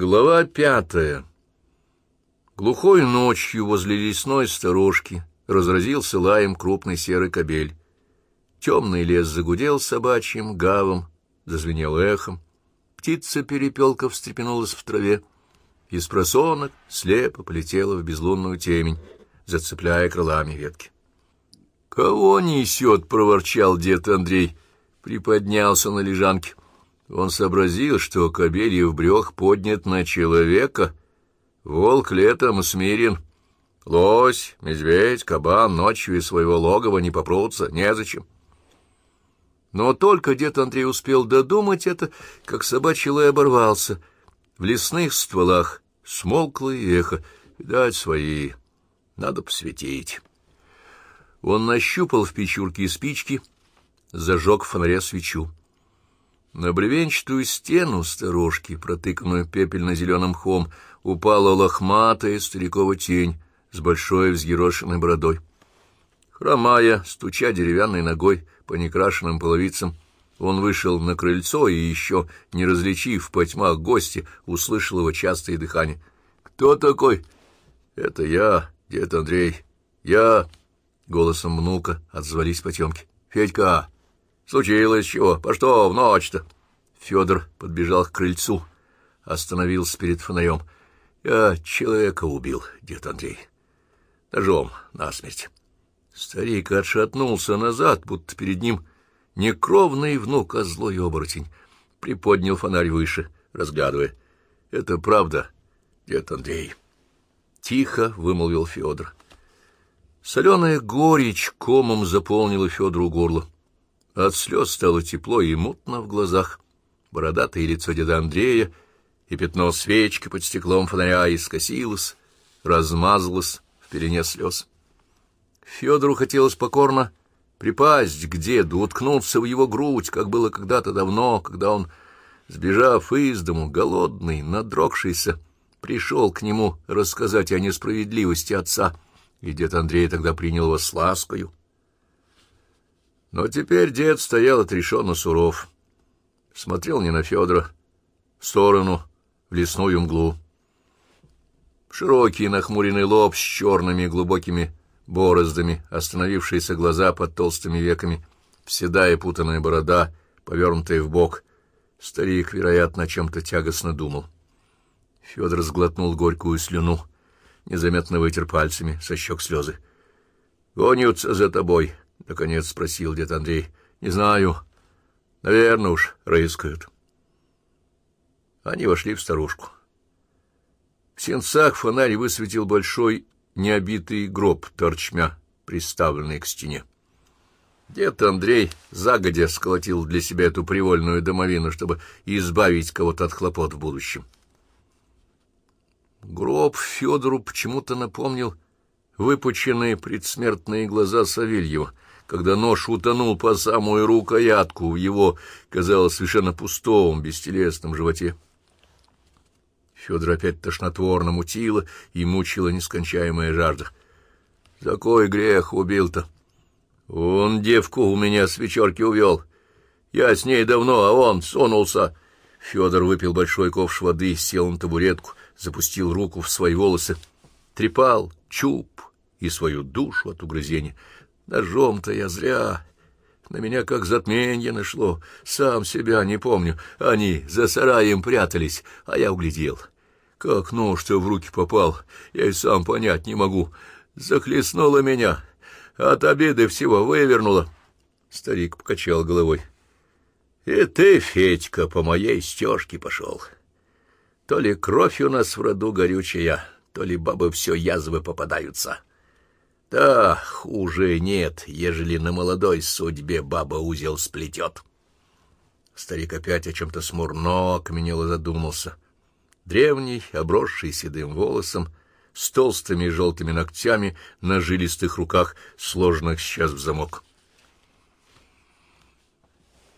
Глава пятая. Глухой ночью возле лесной сторожки разразился лаем крупный серый кобель. Темный лес загудел собачьим гавом, зазвенел эхом. Птица-перепелка встрепенулась в траве. Из просонок слепо полетела в безлунную темень, зацепляя крылами ветки. — Кого несет? — проворчал дед Андрей. Приподнялся на лежанке. Он сообразил, что Кобельев брех поднят на человека. Волк летом смирен. Лось, медведь, кабан ночью из своего логова не попрутся, незачем. Но только дед Андрей успел додумать это, как собачий лай оборвался. В лесных стволах смолкло и эхо. Видать, свои. Надо посветить. Он нащупал в печурке спички, зажег в свечу. На бревенчатую стену сторожки, протыканную пепельно-зеленым мхом, упала лохматая старикова тень с большой взъерошенной бородой. Хромая, стуча деревянной ногой по некрашенным половицам, он вышел на крыльцо и, еще не различив по тьмах гости, услышал его частое дыхание. «Кто такой?» «Это я, дед Андрей. Я...» Голосом внука отзвались потемки. «Федька!» Случилось чего? По что в ночь-то? Федор подбежал к крыльцу, остановился перед фонарем. Я человека убил, дед Андрей. Ножом насмерть. Старик отшатнулся назад, будто перед ним не кровный внук, а злой оборотень. Приподнял фонарь выше, разглядывая. — Это правда, дед Андрей. Тихо вымолвил Федор. Соленая горечь комом заполнила Федору горло. От слез стало тепло и мутно в глазах. Бородатое лицо деда Андрея и пятно свечки под стеклом фонаря искосилось, размазалось в пелене слез. Федору хотелось покорно припасть к деду, уткнуться в его грудь, как было когда-то давно, когда он, сбежав из дому, голодный, надрогшийся, пришел к нему рассказать о несправедливости отца, и дед Андрей тогда принял его с ласкою. Но теперь дед стоял отрешенно суров. Смотрел не на Федора, в сторону, в лесную мглу. Широкий нахмуренный лоб с черными глубокими бороздами, остановившиеся глаза под толстыми веками, седая путанная борода, повернутая в бок. Старик, вероятно, о чем-то тягостно думал. Федор сглотнул горькую слюну, незаметно вытер пальцами со щек слезы. — Гонятся за тобой, —— наконец спросил дед Андрей. — Не знаю. Наверное уж рыскают. Они вошли в старушку. В сенцах фонарь высветил большой необитый гроб торчмя, приставленный к стене. Дед Андрей загодя сколотил для себя эту привольную домовину, чтобы избавить кого-то от хлопот в будущем. Гроб Федору почему-то напомнил выпученные предсмертные глаза Савельева — когда нож утонул по самую рукоятку в его, казалось, совершенно пустом, бестелесном животе. Федор опять тошнотворно мутило и мучила нескончаемая жажда. — За кой грех убил-то? Он девку у меня с вечерки увел. Я с ней давно, а он сунулся. Федор выпил большой ковш воды, сел на табуретку, запустил руку в свои волосы, трепал, чуб и свою душу от угрызения — Ножом-то я зря. На меня как затменье нашло. Сам себя не помню. Они за сараем прятались, а я углядел. Как нож-то в руки попал, я и сам понять не могу. Захлестнуло меня. От обиды всего вывернуло. Старик покачал головой. И ты, Федька, по моей стежке пошел. То ли кровь у нас в роду горючая, то ли бабы все язвы попадаются. Да, хуже нет, ежели на молодой судьбе баба узел сплетет. Старик опять о чем-то смурно окаменел и задумался. Древний, обросший седым волосом, с толстыми желтыми ногтями на жилистых руках, сложенных сейчас в замок.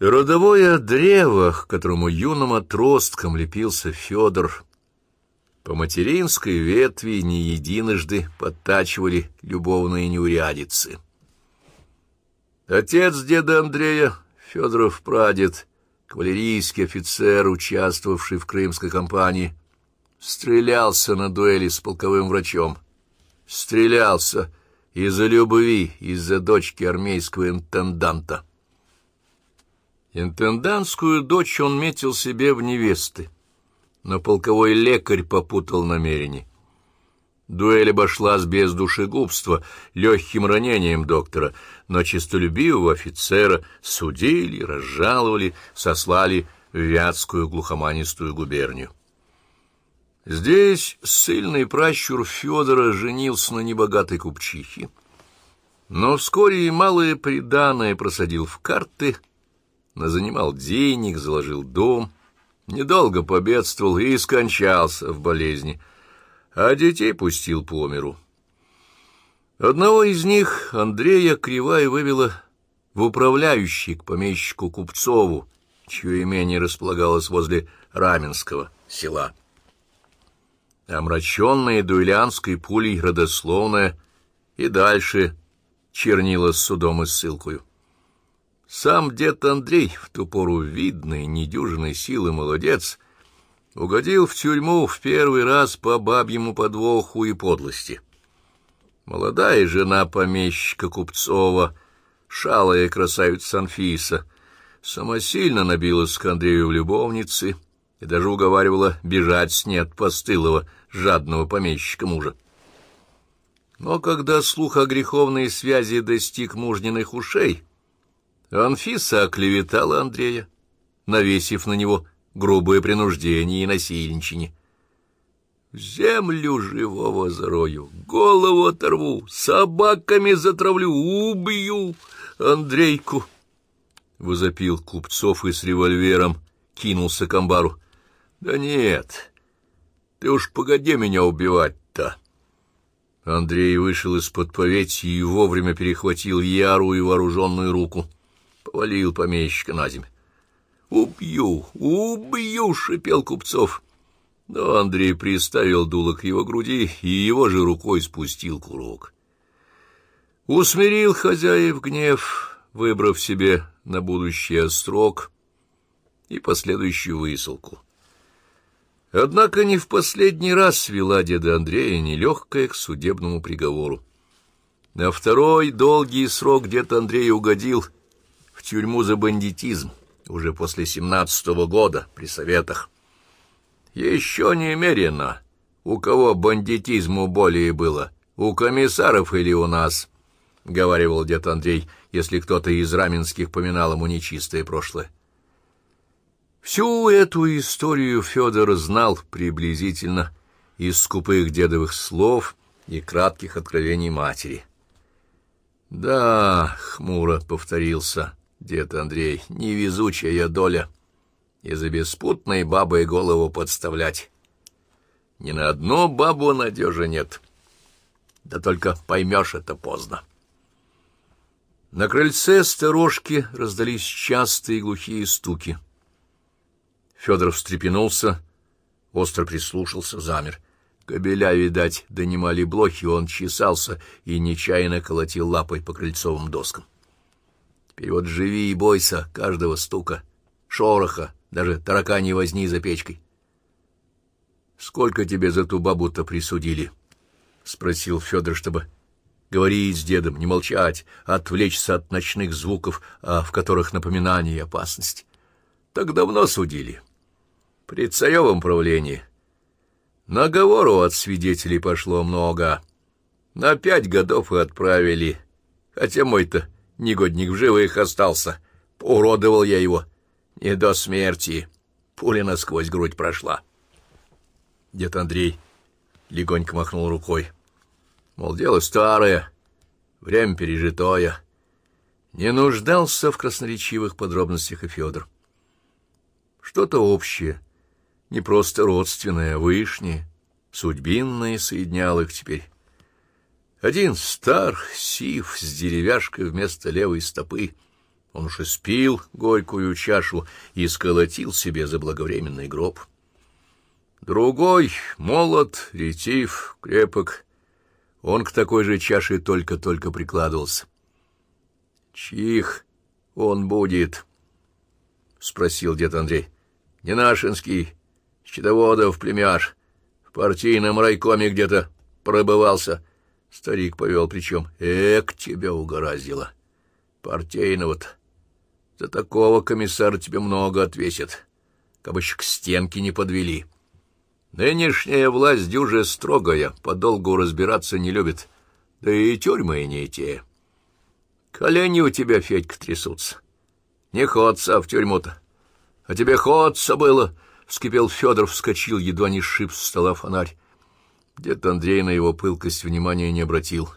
Родовое древо, к которому юным отростком лепился Федор, по материнской ветви не единожды подтачивали любовные неурядицы. Отец деда Андрея, Федоров прадед, кавалерийский офицер, участвовавший в крымской кампании, Стрелялся на дуэли с полковым врачом. Стрелялся из-за любви, из-за дочки армейского интенданта. Интендантскую дочь он метил себе в невесты, но полковой лекарь попутал намерение. Дуэль обошлась без душегубства, легким ранением доктора, но честолюбивого офицера судили, разжаловали, сослали в Вятскую глухоманистую губернию. Здесь сильный пращур Федора женился на небогатой купчихе, но вскоре и малое приданое просадил в карты — назанимал денег, заложил дом, недолго победствовал и скончался в болезни, а детей пустил по миру. Одного из них, Андрея, Кривая вывела в управляющий к помещику Купцову, чье имение располагалось возле Раменского села. Омраченная дуэлянской пулей родословная и дальше чернила с судом и ссылкою. Сам дед Андрей, в ту пору видный, недюжинной силы молодец, угодил в тюрьму в первый раз по бабьему подвоху и подлости. Молодая жена помещика Купцова, шалая красавица Анфиса, самосильно набилась к Андрею в любовницы и даже уговаривала бежать с ней от постылого, жадного помещика мужа. Но когда слух о греховной связи достиг мужниных ушей, Анфиса оклеветала Андрея, навесив на него грубое принуждение и насильничание. Землю живого зарою, голову оторву, собаками затравлю, убью Андрейку. Возопил Купцов и с револьвером кинулся к амбару. Да нет, ты уж погоди меня убивать-то. Андрей вышел из-под поветья и вовремя перехватил ярую вооруженную руку повалил помещика на землю. «Убью! Убью!» — шипел Купцов. Но Андрей приставил дуло к его груди и его же рукой спустил курок. Усмирил хозяев гнев, выбрав себе на будущее строк и последующую высылку. Однако не в последний раз вела деда Андрея нелегкая к судебному приговору. На второй долгий срок дед Андрей угодил — тюрьму за бандитизм уже после семнадцатого года при советах. Еще немерено, у кого бандитизму более было, у комиссаров или у нас, — говаривал дед Андрей, если кто-то из раменских поминал ему нечистое прошлое. Всю эту историю Федор знал приблизительно из скупых дедовых слов и кратких откровений матери. «Да», — хмуро повторился Дед Андрей, невезучая доля, и за беспутной бабой голову подставлять. Ни на одну бабу надежи нет. Да только поймешь это поздно. На крыльце сторожки раздались частые глухие стуки. Федор встрепенулся, остро прислушался, замер. Кобеля, видать, донимали блохи, он чесался и нечаянно колотил лапой по крыльцовым доскам. Теперь вот живи и бойся каждого стука, шороха, даже таракани возни за печкой. — Сколько тебе за ту бабу-то присудили? — спросил Федор, чтобы говорить с дедом, не молчать, отвлечься от ночных звуков, а в которых напоминание и опасность. Так давно судили. При царевом правлении. Наговору от свидетелей пошло много. На пять годов и отправили, хотя мой-то негодник в живых остался. Уродовал я его. Не до смерти. Пуля насквозь грудь прошла. Дед Андрей легонько махнул рукой. Мол, дело старое, время пережитое. Не нуждался в красноречивых подробностях и Федор. Что-то общее, не просто родственное, а вышнее, судьбинное соединял их теперь. Один стар, сив, с деревяшкой вместо левой стопы. Он уж и спил горькую чашу и сколотил себе заблаговременный гроб. Другой, молод, ретив, крепок. Он к такой же чаше только-только прикладывался. — Чьих он будет? — спросил дед Андрей. — Не нашинский, щитоводов племяш. партийном райкоме где-то пробывался. Старик повел плечом. Эк, тебя угораздило. Партийного-то. За такого комиссара тебе много отвесит. Кабы к стенке не подвели. Нынешняя власть дюже строгая, подолгу разбираться не любит. Да и тюрьмы не те. Колени у тебя, Федька, трясутся. Не ходца в тюрьму-то. А тебе ходца было, — вскипел Федор, вскочил, едва не сшиб с стола фонарь. Дед Андрей на его пылкость внимания не обратил.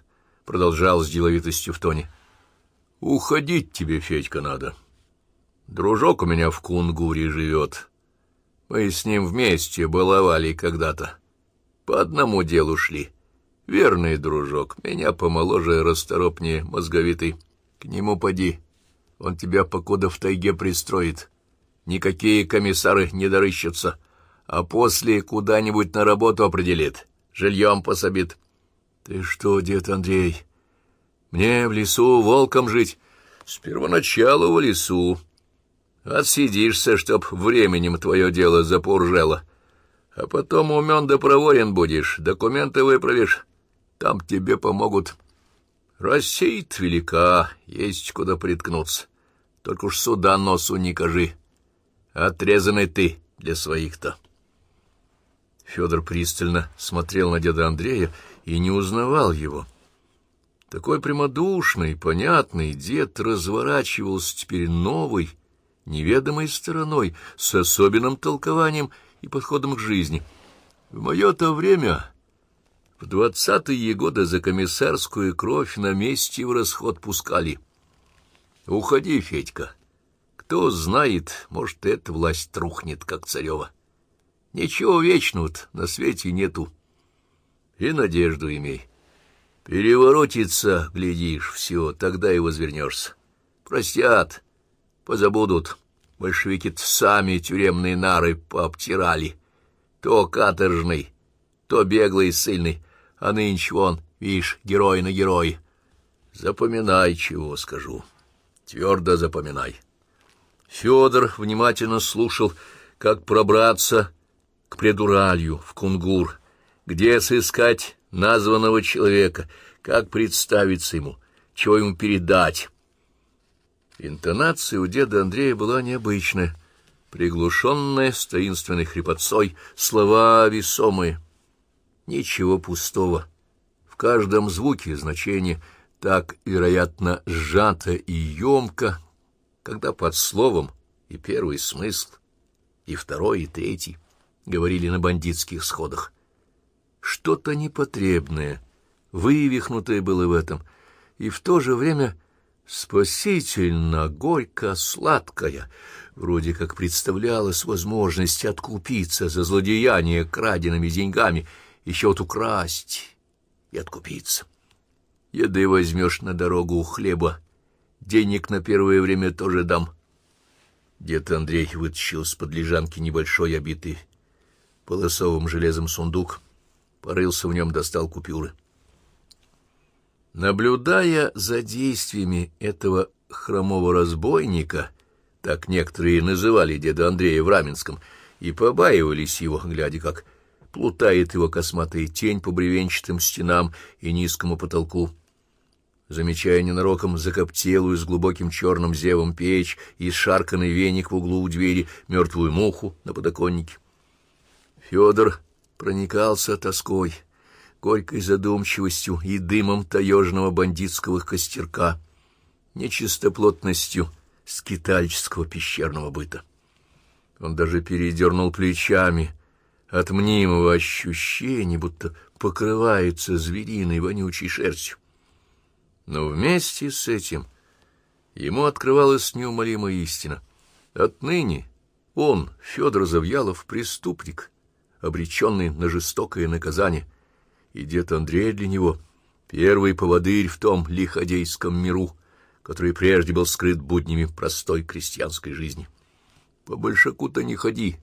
Продолжал с деловитостью в тоне. — Уходить тебе, Федька, надо. Дружок у меня в Кунгуре живет. Мы с ним вместе баловали когда-то. По одному делу шли. Верный дружок, меня помоложе, расторопнее, мозговитый. К нему поди, он тебя покуда в тайге пристроит. Никакие комиссары не дорыщутся, а после куда-нибудь на работу определит, жильем пособит. Ты что, дед Андрей, мне в лесу волком жить? С первоначала в лесу. Отсидишься, чтоб временем твое дело запуржело. А потом умен да проворен будешь, документы выправишь, там тебе помогут. россия велика, есть куда приткнуться. Только уж сюда носу не кажи. Отрезанный ты для своих-то. Федор пристально смотрел на деда Андрея и не узнавал его. Такой прямодушный, понятный дед разворачивался теперь новой, неведомой стороной, с особенным толкованием и подходом к жизни. В мое-то время, в двадцатые годы за комиссарскую кровь на месте в расход пускали — Уходи, Федька. Кто знает, может, эта власть трухнет, как царева. Ничего вечного на свете нету. И надежду имей. Переворотится, глядишь, все, тогда и возвернешься. Простят, позабудут. большевики сами тюремные нары пообтирали. То каторжный, то беглый и сильный, а нынче он, видишь, герой на герой. Запоминай, чего скажу». Твердо запоминай. Федор внимательно слушал, как пробраться к предуралью, в Кунгур, где сыскать названного человека, как представиться ему, чего ему передать. Интонация у деда Андрея была необычная, приглушенная с таинственной хрипотцой, слова весомые. Ничего пустого. В каждом звуке значение — так, вероятно, сжато и емко, когда под словом и первый смысл, и второй, и третий говорили на бандитских сходах. Что-то непотребное, вывихнутое было в этом, и в то же время спасительно, горько, сладкое, вроде как представлялась возможность откупиться за злодеяние краденными деньгами, еще вот украсть и откупиться. Еды возьмешь на дорогу хлеба. Денег на первое время тоже дам. Дед Андрей вытащил из-под лежанки небольшой обитый полосовым железом сундук, порылся в нем, достал купюры. Наблюдая за действиями этого хромого разбойника, так некоторые называли деда Андрея в Раменском, и побаивались его, глядя, как плутает его косматая тень по бревенчатым стенам и низкому потолку, замечая ненароком закоптелую с глубоким черным зевом печь и шарканный веник в углу у двери, мертвую муху на подоконнике. Федор проникался тоской, горькой задумчивостью и дымом таежного бандитского костерка, нечистоплотностью скитальческого пещерного быта. Он даже передернул плечами от мнимого ощущения, будто покрывается звериной вонючей шерстью. Но вместе с этим ему открывалась неумолимая истина. Отныне он, Федор Завьялов, преступник, обреченный на жестокое наказание, и дед Андрей для него — первый поводырь в том лиходейском миру, который прежде был скрыт буднями простой крестьянской жизни. По большаку-то не ходи.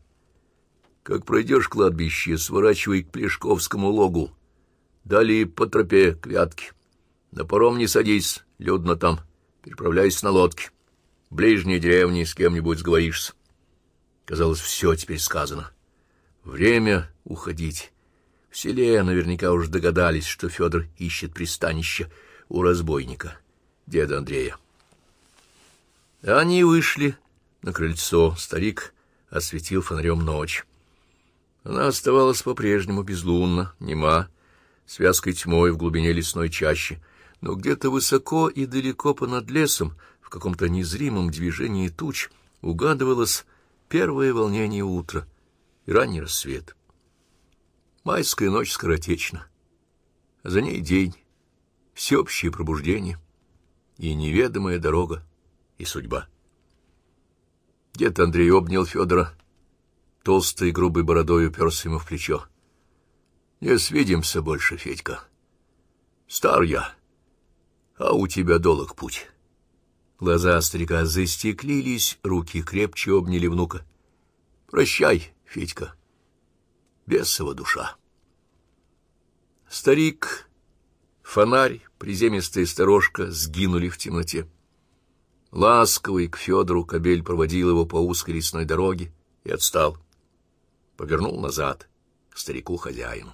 Как пройдешь кладбище, сворачивай к Плешковскому логу, далее по тропе к Вятке. На паром не садись, людно там, переправляйся на лодке. В ближней деревне с кем-нибудь сговоришься. Казалось, все теперь сказано. Время уходить. В селе наверняка уж догадались, что Федор ищет пристанище у разбойника, деда Андрея. Они вышли на крыльцо. Старик осветил фонарем ночь. Она оставалась по-прежнему безлунна, нема, связкой тьмой в глубине лесной чащи, но где-то высоко и далеко понад лесом, в каком-то незримом движении туч, угадывалось первое волнение утра и ранний рассвет. Майская ночь скоротечна, а за ней день, всеобщее пробуждение и неведомая дорога и судьба. Дед Андрей обнял Федора, толстой грубой бородой уперся ему в плечо. — Не свидимся больше, Федька. Стар я, а у тебя долг путь. Глаза старика застеклились, руки крепче обняли внука. — Прощай, Федька бесова душа. Старик, фонарь, приземистая сторожка сгинули в темноте. Ласковый к Федору кобель проводил его по узкой лесной дороге и отстал. Повернул назад к старику-хозяину.